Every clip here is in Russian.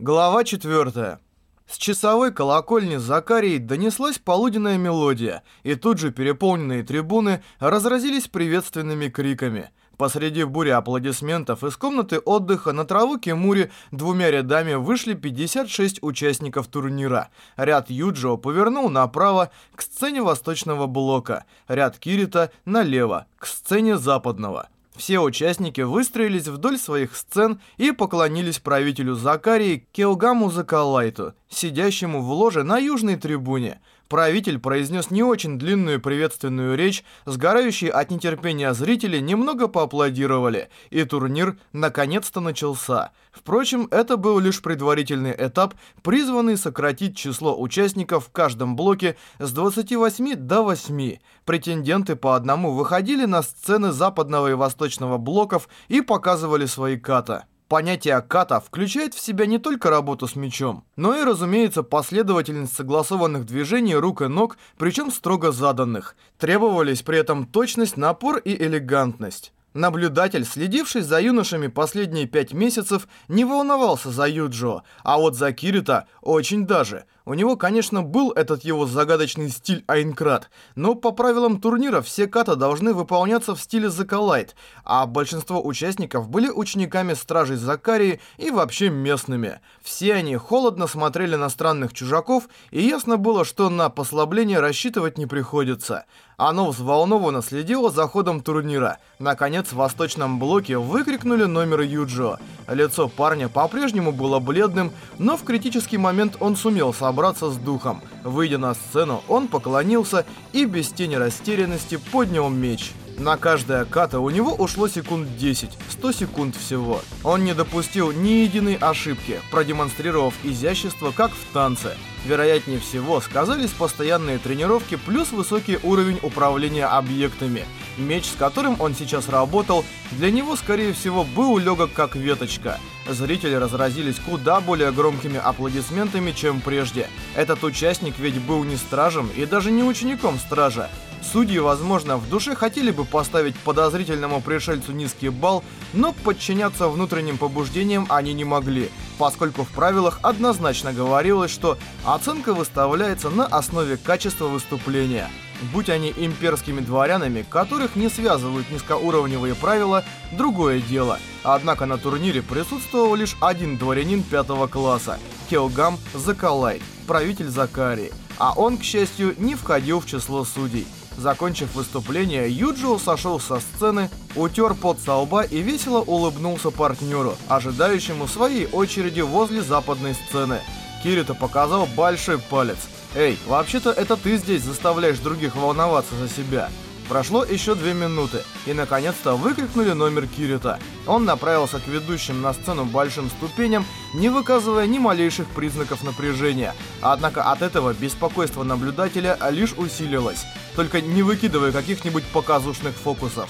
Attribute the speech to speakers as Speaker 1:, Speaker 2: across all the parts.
Speaker 1: Глава 4. С часовой колокольни Закарии донеслась полуденная мелодия, и тут же переполненные трибуны разразились приветственными криками. Посреди бури аплодисментов из комнаты отдыха на траву Кемури двумя рядами вышли 56 участников турнира. Ряд Юджио повернул направо к сцене восточного блока, ряд Кирита налево к сцене западного. Все участники выстроились вдоль своих сцен и поклонились правителю Закарии Келгаму Закалайту, сидящему в ложе на южной трибуне – Правитель произнес не очень длинную приветственную речь, сгорающие от нетерпения зрители немного поаплодировали, и турнир наконец-то начался. Впрочем, это был лишь предварительный этап, призванный сократить число участников в каждом блоке с 28 до 8. Претенденты по одному выходили на сцены западного и восточного блоков и показывали свои ката. Понятие ката включает в себя не только работу с мечом, но и, разумеется, последовательность согласованных движений рук и ног, причем строго заданных. Требовались при этом точность, напор и элегантность. Наблюдатель, следивший за юношами последние пять месяцев, не волновался за Юджо, а вот за Кирита очень даже – у него, конечно, был этот его загадочный стиль Айнкрат, но по правилам турнира все ката должны выполняться в стиле Закалайт, а большинство участников были учениками Стражей Закарии и вообще местными. Все они холодно смотрели на странных чужаков, и ясно было, что на послабление рассчитывать не приходится. Оно взволнованно следило за ходом турнира. Наконец, в восточном блоке выкрикнули номер Юджо. Лицо парня по-прежнему было бледным, но в критический момент он сумел собрать собраться с духом. Выйдя на сцену, он поклонился и без тени растерянности поднял меч – на каждое ката у него ушло секунд 10, 100 секунд всего. Он не допустил ни единой ошибки, продемонстрировав изящество как в танце. Вероятнее всего, сказались постоянные тренировки плюс высокий уровень управления объектами. Меч, с которым он сейчас работал, для него, скорее всего, был легок как веточка. Зрители разразились куда более громкими аплодисментами, чем прежде. Этот участник ведь был не стражем и даже не учеником стража. Судьи, возможно, в душе хотели бы поставить подозрительному пришельцу низкий балл, но подчиняться внутренним побуждениям они не могли, поскольку в правилах однозначно говорилось, что оценка выставляется на основе качества выступления. Будь они имперскими дворянами, которых не связывают низкоуровневые правила, другое дело. Однако на турнире присутствовал лишь один дворянин пятого класса – Келгам Закалай, правитель Закарии. А он, к счастью, не входил в число судей. Закончив выступление, Юджио сошел со сцены, утер под со лба и весело улыбнулся партнеру, ожидающему своей очереди возле западной сцены. Кирита показал большой палец. «Эй, вообще-то это ты здесь заставляешь других волноваться за себя». Прошло еще две минуты, и наконец-то выкрикнули номер Кирита. Он направился к ведущим на сцену большим ступеням, не выказывая ни малейших признаков напряжения. Однако от этого беспокойство наблюдателя лишь усилилось. Только не выкидывая каких-нибудь показушных фокусов.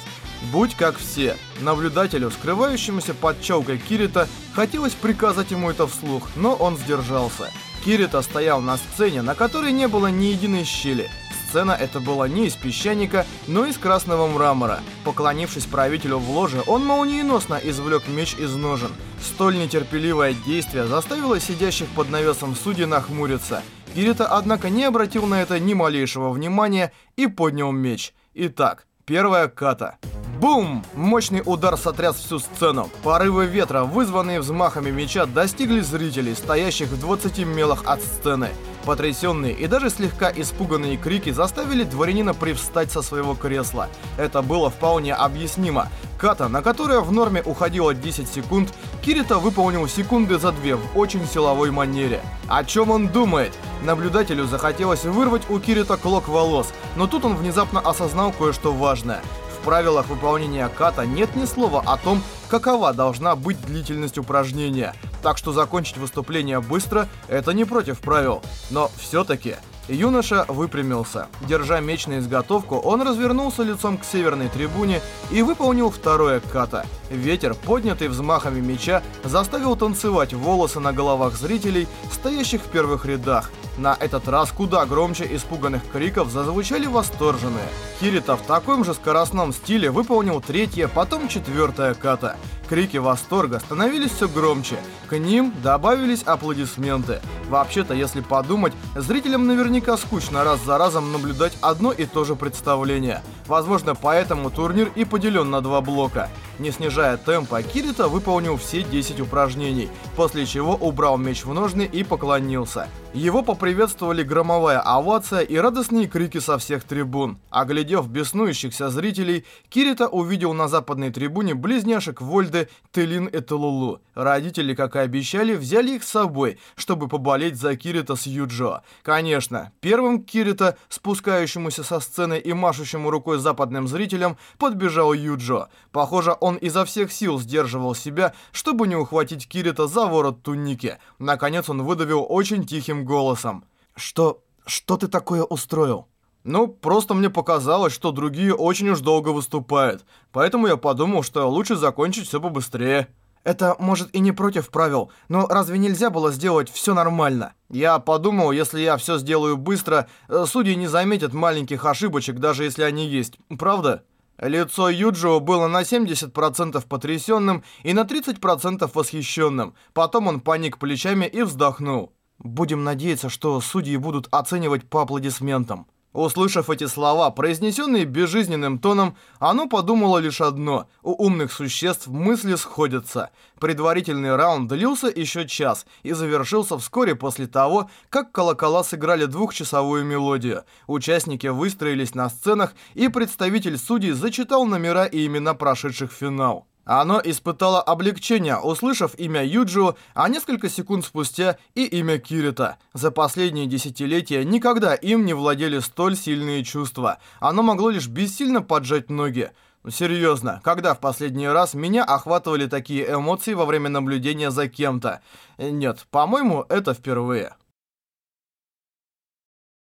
Speaker 1: Будь как все. Наблюдателю, скрывающемуся под челкой Кирита, хотелось приказать ему это вслух, но он сдержался. Кирита стоял на сцене, на которой не было ни единой щели. Сцена это была не из песчаника, но из красного мрамора. Поклонившись правителю в ложе, он молниеносно извлек меч из ножен. Столь нетерпеливое действие заставило сидящих под навесом судей нахмуриться. Кирита, однако, не обратил на это ни малейшего внимания и поднял меч. Итак, первая ката. Бум! Мощный удар сотряс всю сцену. Порывы ветра, вызванные взмахами меча, достигли зрителей, стоящих в 20 мелах от сцены. Потрясенные и даже слегка испуганные крики заставили дворянина привстать со своего кресла. Это было вполне объяснимо. Ката, на которое в норме уходило 10 секунд, Кирита выполнил секунды за две в очень силовой манере. О чем он думает? Наблюдателю захотелось вырвать у Кирита клок волос, но тут он внезапно осознал кое-что важное правилах выполнения ката нет ни слова о том, какова должна быть длительность упражнения. Так что закончить выступление быстро – это не против правил. Но все-таки Юноша выпрямился. Держа меч на изготовку, он развернулся лицом к северной трибуне и выполнил второе ката. Ветер, поднятый взмахами меча, заставил танцевать волосы на головах зрителей, стоящих в первых рядах. На этот раз куда громче испуганных криков зазвучали восторженные. Кирита в таком же скоростном стиле выполнил третье, потом четвертое ката. Крики восторга становились все громче. К ним добавились аплодисменты. Вообще-то, если подумать, зрителям наверняка скучно раз за разом наблюдать одно и то же представление. Возможно, поэтому турнир и поделен на два блока. Не снижая темпа, Кирита выполнил все 10 упражнений, после чего убрал меч в ножны и поклонился. Его поприветствовали громовая овация и радостные крики со всех трибун. Оглядев беснующихся зрителей, Кирита увидел на западной трибуне близняшек Вольды Телин и Телулу. Родители, как и обещали, взяли их с собой, чтобы поболеть за Кирита с Юджо. Конечно, первым Кирита, спускающемуся со сцены и машущему рукой западным зрителям, подбежал Юджо. Похоже, он он изо всех сил сдерживал себя, чтобы не ухватить Кирита за ворот туники. Наконец он выдавил очень тихим голосом. «Что... что ты такое устроил?» «Ну, просто мне показалось, что другие очень уж долго выступают. Поэтому я подумал, что лучше закончить все побыстрее». Это, может, и не против правил, но разве нельзя было сделать все нормально? Я подумал, если я все сделаю быстро, э, судьи не заметят маленьких ошибочек, даже если они есть, правда? Лицо Юджио было на 70% потрясенным и на 30% восхищенным. Потом он паник плечами и вздохнул. «Будем надеяться, что судьи будут оценивать по аплодисментам». Услышав эти слова, произнесенные безжизненным тоном, оно подумало лишь одно. У умных существ мысли сходятся. Предварительный раунд длился еще час и завершился вскоре после того, как колокола сыграли двухчасовую мелодию. Участники выстроились на сценах, и представитель судей зачитал номера и имена прошедших финал. Оно испытало облегчение, услышав имя Юджио, а несколько секунд спустя и имя Кирита. За последние десятилетия никогда им не владели столь сильные чувства. Оно могло лишь бессильно поджать ноги. Ну серьезно, когда в последний раз меня охватывали такие эмоции во время наблюдения за кем-то? Э, нет, по-моему, это впервые.